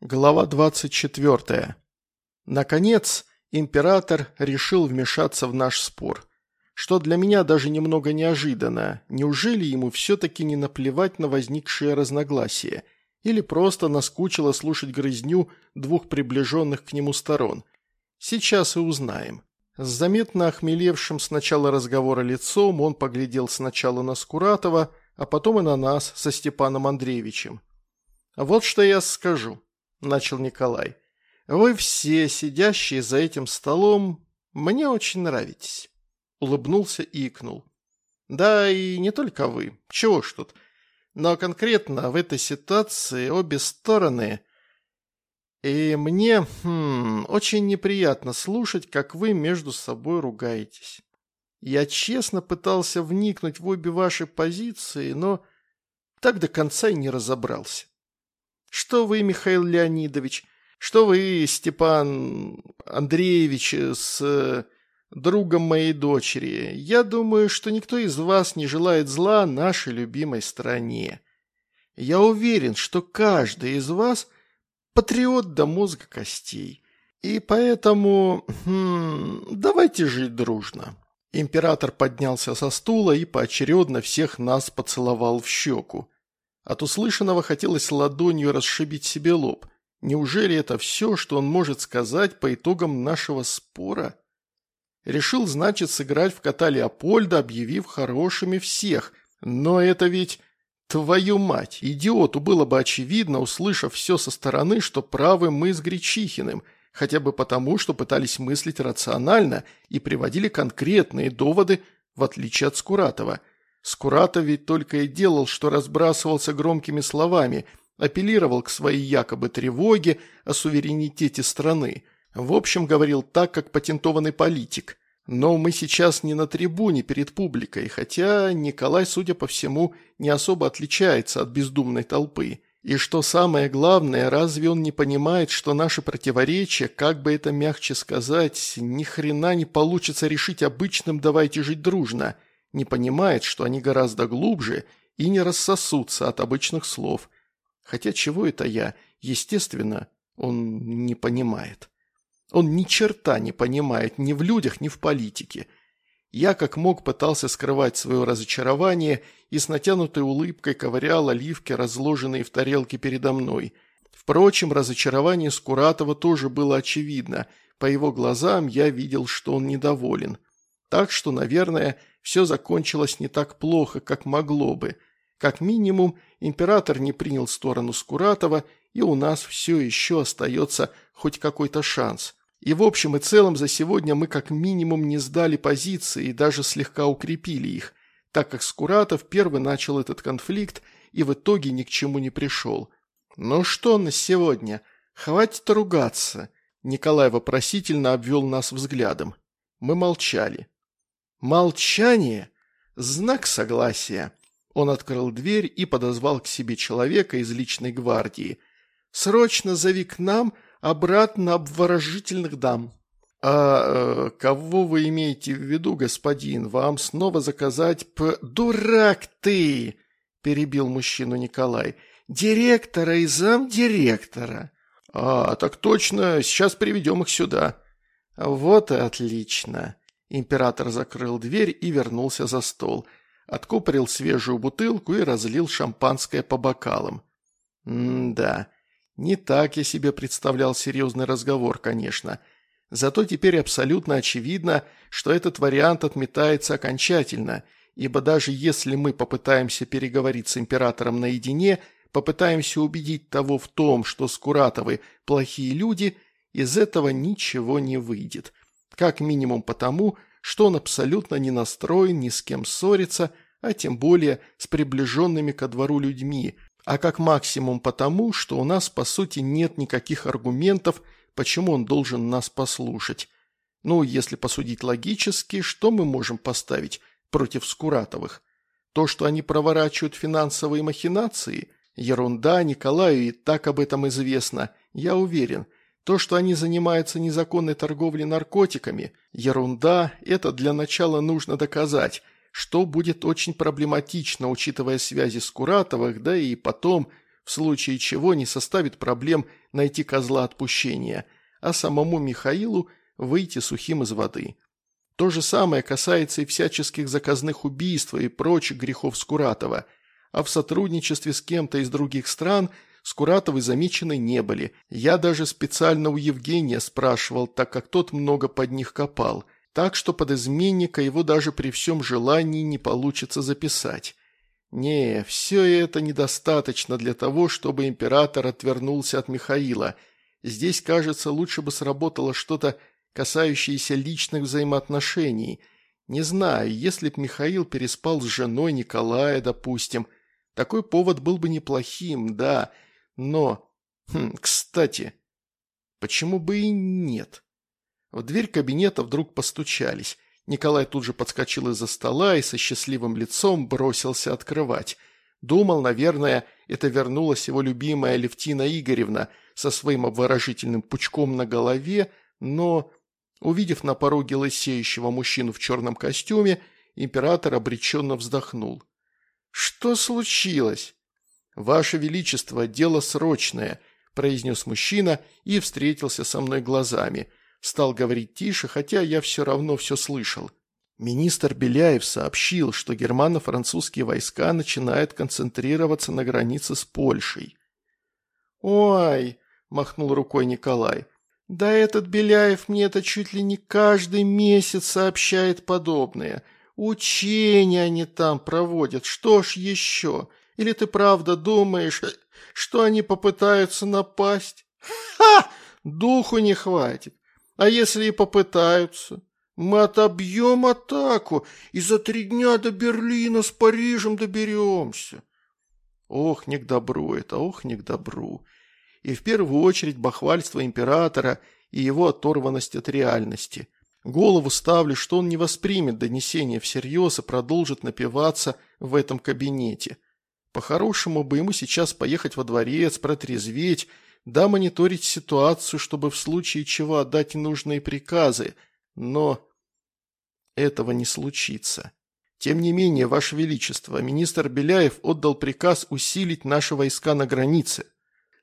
Глава 24. Наконец, император решил вмешаться в наш спор. Что для меня даже немного неожиданно. Неужели ему все-таки не наплевать на возникшие разногласия? Или просто наскучило слушать грызню двух приближенных к нему сторон? Сейчас и узнаем. С заметно охмелевшим с начала разговора лицом он поглядел сначала на Скуратова, а потом и на нас со Степаном Андреевичем. «Вот что я скажу», – начал Николай. «Вы все, сидящие за этим столом, мне очень нравитесь». Улыбнулся и икнул. «Да и не только вы. Чего ж тут. Но конкретно в этой ситуации обе стороны... И мне хм, очень неприятно слушать, как вы между собой ругаетесь. Я честно пытался вникнуть в обе ваши позиции, но так до конца и не разобрался. Что вы, Михаил Леонидович, что вы, Степан Андреевич, с э, другом моей дочери. Я думаю, что никто из вас не желает зла нашей любимой стране. Я уверен, что каждый из вас патриот до мозга костей. И поэтому хм, давайте жить дружно». Император поднялся со стула и поочередно всех нас поцеловал в щеку. От услышанного хотелось ладонью расшибить себе лоб. Неужели это все, что он может сказать по итогам нашего спора? Решил, значит, сыграть в кота Леопольда, объявив хорошими всех. Но это ведь... Твою мать, идиоту было бы очевидно, услышав все со стороны, что правы мы с Гречихиным, хотя бы потому, что пытались мыслить рационально и приводили конкретные доводы, в отличие от Скуратова – Скуратов ведь только и делал, что разбрасывался громкими словами, апеллировал к своей якобы тревоге о суверенитете страны. В общем, говорил так, как патентованный политик. Но мы сейчас не на трибуне перед публикой, хотя Николай, судя по всему, не особо отличается от бездумной толпы. И что самое главное, разве он не понимает, что наши противоречия, как бы это мягче сказать, ни хрена не получится решить обычным «давайте жить дружно», не понимает, что они гораздо глубже и не рассосутся от обычных слов. Хотя чего это я? Естественно, он не понимает. Он ни черта не понимает ни в людях, ни в политике. Я как мог пытался скрывать свое разочарование и с натянутой улыбкой ковырял оливки, разложенные в тарелке передо мной. Впрочем, разочарование Скуратова тоже было очевидно. По его глазам я видел, что он недоволен. Так что, наверное, все закончилось не так плохо, как могло бы. Как минимум, император не принял сторону Скуратова, и у нас все еще остается хоть какой-то шанс. И в общем и целом за сегодня мы как минимум не сдали позиции и даже слегка укрепили их, так как Скуратов первый начал этот конфликт и в итоге ни к чему не пришел. «Ну что на сегодня? Хватит ругаться!» Николай вопросительно обвел нас взглядом. Мы молчали. Молчание – знак согласия. Он открыл дверь и подозвал к себе человека из личной гвардии. «Срочно зови к нам обратно обворожительных дам». «А э, кого вы имеете в виду, господин? Вам снова заказать п...» «Дурак ты!» – перебил мужчину Николай. «Директора и замдиректора». «А, так точно, сейчас приведем их сюда». «Вот и отлично». Император закрыл дверь и вернулся за стол. Откупорил свежую бутылку и разлил шампанское по бокалам. М-да, не так я себе представлял серьезный разговор, конечно. Зато теперь абсолютно очевидно, что этот вариант отметается окончательно, ибо даже если мы попытаемся переговорить с императором наедине, попытаемся убедить того в том, что Скуратовы плохие люди, из этого ничего не выйдет. Как минимум потому, что он абсолютно не настроен ни с кем ссориться, а тем более с приближенными ко двору людьми, а как максимум потому, что у нас по сути нет никаких аргументов, почему он должен нас послушать. Ну, если посудить логически, что мы можем поставить против Скуратовых? То, что они проворачивают финансовые махинации? Ерунда, Николаю и так об этом известно, я уверен – то, что они занимаются незаконной торговлей наркотиками – ерунда, это для начала нужно доказать, что будет очень проблематично, учитывая связи с Куратовых, да и потом, в случае чего не составит проблем найти козла отпущения, а самому Михаилу выйти сухим из воды. То же самое касается и всяческих заказных убийств и прочих грехов Скуратова, а в сотрудничестве с кем-то из других стран Скуратовы замечены не были. Я даже специально у Евгения спрашивал, так как тот много под них копал, так что под изменника его даже при всем желании не получится записать. Не, все это недостаточно для того, чтобы император отвернулся от Михаила. Здесь, кажется, лучше бы сработало что-то касающиеся личных взаимоотношений. Не знаю, если б Михаил переспал с женой Николая, допустим, такой повод был бы неплохим, да, но... Хм, кстати, почему бы и нет? В дверь кабинета вдруг постучались. Николай тут же подскочил из-за стола и со счастливым лицом бросился открывать. Думал, наверное, это вернулась его любимая Левтина Игоревна со своим обворожительным пучком на голове, но Увидев на пороге лысеющего мужчину в черном костюме, император обреченно вздохнул. «Что случилось?» «Ваше Величество, дело срочное», – произнес мужчина и встретился со мной глазами. Стал говорить тише, хотя я все равно все слышал. Министр Беляев сообщил, что германо-французские войска начинают концентрироваться на границе с Польшей. «Ой!» – махнул рукой Николай. Да этот Беляев мне это чуть ли не каждый месяц сообщает подобное. Учения они там проводят, что ж еще? Или ты правда думаешь, что они попытаются напасть? Ха! Духу не хватит. А если и попытаются? Мы отобьем атаку и за три дня до Берлина с Парижем доберемся. Ох, не к добру это, ох, не к добру и в первую очередь бахвальство императора и его оторванность от реальности. Голову ставлю, что он не воспримет донесение всерьез и продолжит напиваться в этом кабинете. По-хорошему бы ему сейчас поехать во дворец, протрезветь, да мониторить ситуацию, чтобы в случае чего отдать нужные приказы, но этого не случится. Тем не менее, Ваше Величество, министр Беляев отдал приказ усилить наши войска на границе.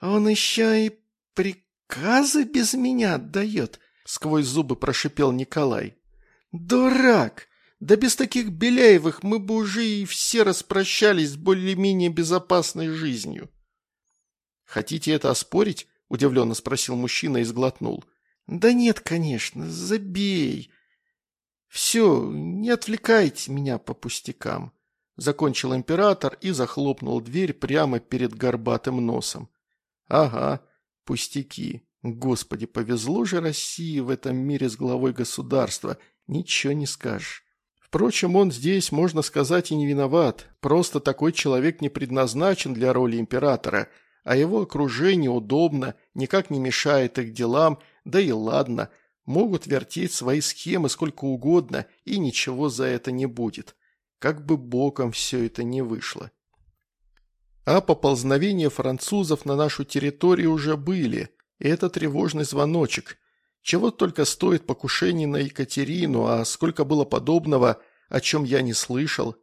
«Он еще и приказы без меня отдает», — сквозь зубы прошипел Николай. «Дурак! Да без таких Беляевых мы бы уже и все распрощались с более-менее безопасной жизнью». «Хотите это оспорить?» – удивленно спросил мужчина и сглотнул. «Да нет, конечно, забей. Все, не отвлекайте меня по пустякам», – закончил император и захлопнул дверь прямо перед горбатым носом. Ага, пустяки. Господи, повезло же России в этом мире с главой государства. Ничего не скажешь. Впрочем, он здесь, можно сказать, и не виноват. Просто такой человек не предназначен для роли императора, а его окружение удобно, никак не мешает их делам, да и ладно, могут вертеть свои схемы сколько угодно, и ничего за это не будет. Как бы боком все это не вышло. А поползновения французов на нашу территорию уже были, и это тревожный звоночек. Чего только стоит покушение на Екатерину, а сколько было подобного, о чем я не слышал.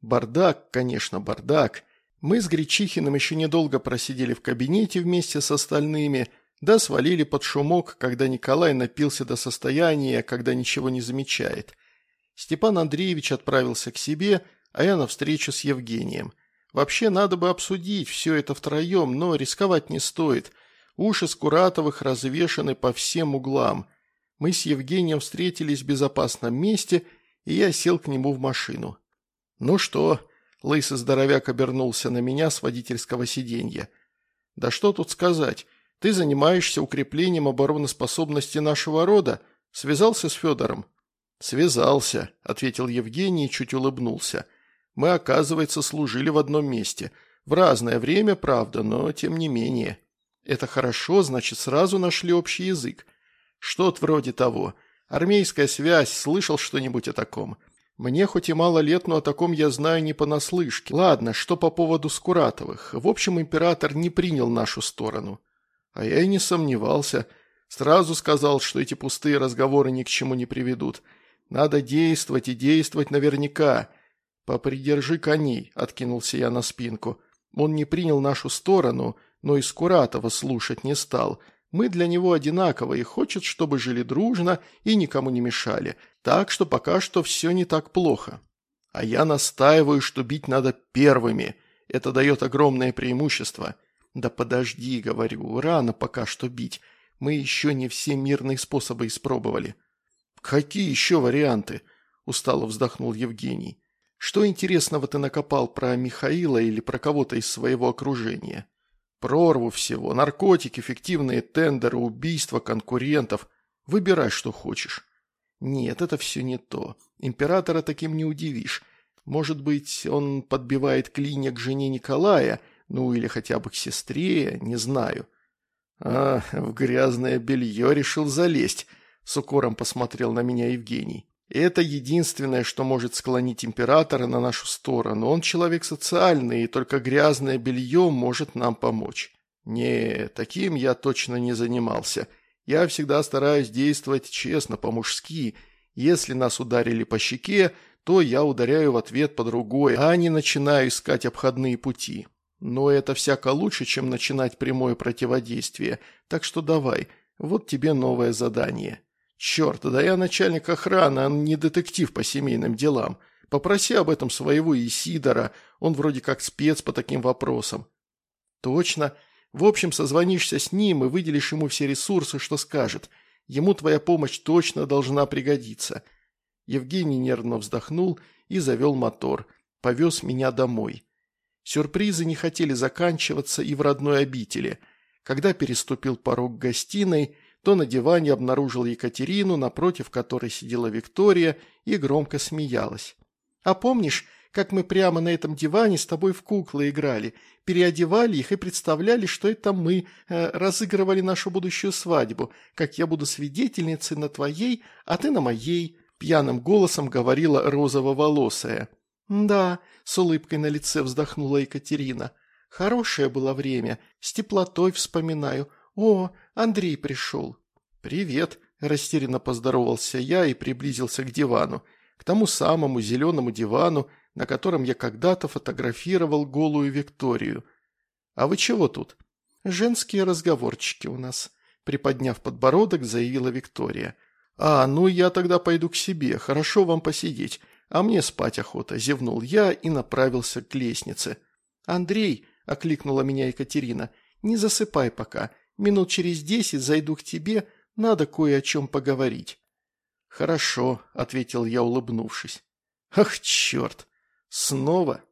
Бардак, конечно, бардак. Мы с Гречихиным еще недолго просидели в кабинете вместе с остальными, да свалили под шумок, когда Николай напился до состояния, когда ничего не замечает. Степан Андреевич отправился к себе, а я на встречу с Евгением – Вообще надо бы обсудить все это втроем, но рисковать не стоит. Уши Скуратовых развешаны по всем углам. Мы с Евгением встретились в безопасном месте, и я сел к нему в машину. «Ну что?» – лысый здоровяк обернулся на меня с водительского сиденья. «Да что тут сказать? Ты занимаешься укреплением обороноспособности нашего рода? Связался с Федором?» «Связался», – ответил Евгений и чуть улыбнулся. Мы, оказывается, служили в одном месте. В разное время, правда, но тем не менее. Это хорошо, значит, сразу нашли общий язык. Что-то вроде того. Армейская связь, слышал что-нибудь о таком? Мне хоть и мало лет, но о таком я знаю не понаслышке. Ладно, что по поводу Скуратовых. В общем, император не принял нашу сторону. А я и не сомневался. Сразу сказал, что эти пустые разговоры ни к чему не приведут. Надо действовать и действовать наверняка. «Попридержи коней», – откинулся я на спинку. Он не принял нашу сторону, но и Скуратова слушать не стал. Мы для него одинаковые, хочет, чтобы жили дружно и никому не мешали. Так что пока что все не так плохо. А я настаиваю, что бить надо первыми. Это дает огромное преимущество. Да подожди, говорю, рано пока что бить. Мы еще не все мирные способы испробовали. Какие еще варианты? Устало вздохнул Евгений. Что интересного ты накопал про Михаила или про кого-то из своего окружения? Прорву всего, наркотики, фиктивные тендеры, убийства конкурентов. Выбирай, что хочешь. Нет, это все не то. Императора таким не удивишь. Может быть, он подбивает клинья к жене Николая, ну или хотя бы к сестре, не знаю. А, в грязное белье решил залезть, с укором посмотрел на меня Евгений. Это единственное, что может склонить императора на нашу сторону. Он человек социальный, и только грязное белье может нам помочь. Не, таким я точно не занимался. Я всегда стараюсь действовать честно, по-мужски. Если нас ударили по щеке, то я ударяю в ответ по другой, а не начинаю искать обходные пути. Но это всяко лучше, чем начинать прямое противодействие. Так что давай, вот тебе новое задание. «Черт, да я начальник охраны, а не детектив по семейным делам. Попроси об этом своего Исидора, он вроде как спец по таким вопросам». «Точно. В общем, созвонишься с ним и выделишь ему все ресурсы, что скажет. Ему твоя помощь точно должна пригодиться». Евгений нервно вздохнул и завел мотор. Повез меня домой. Сюрпризы не хотели заканчиваться и в родной обители. Когда переступил порог гостиной, то на диване обнаружил Екатерину, напротив которой сидела Виктория и громко смеялась. «А помнишь, как мы прямо на этом диване с тобой в куклы играли, переодевали их и представляли, что это мы э, разыгрывали нашу будущую свадьбу, как я буду свидетельницей на твоей, а ты на моей», – пьяным голосом говорила розово-волосая. «Да», – с улыбкой на лице вздохнула Екатерина. «Хорошее было время, с теплотой вспоминаю. О, Андрей пришел». «Привет», – растерянно поздоровался я и приблизился к дивану, к тому самому зеленому дивану, на котором я когда-то фотографировал голую Викторию. «А вы чего тут?» «Женские разговорчики у нас», – приподняв подбородок, заявила Виктория. «А, ну я тогда пойду к себе, хорошо вам посидеть, а мне спать охота», – зевнул я и направился к лестнице. «Андрей», – окликнула меня Екатерина, – «не засыпай пока, Минут через десять зайду к тебе, надо кое о чем поговорить». «Хорошо», — ответил я, улыбнувшись. «Ах, черт! Снова?»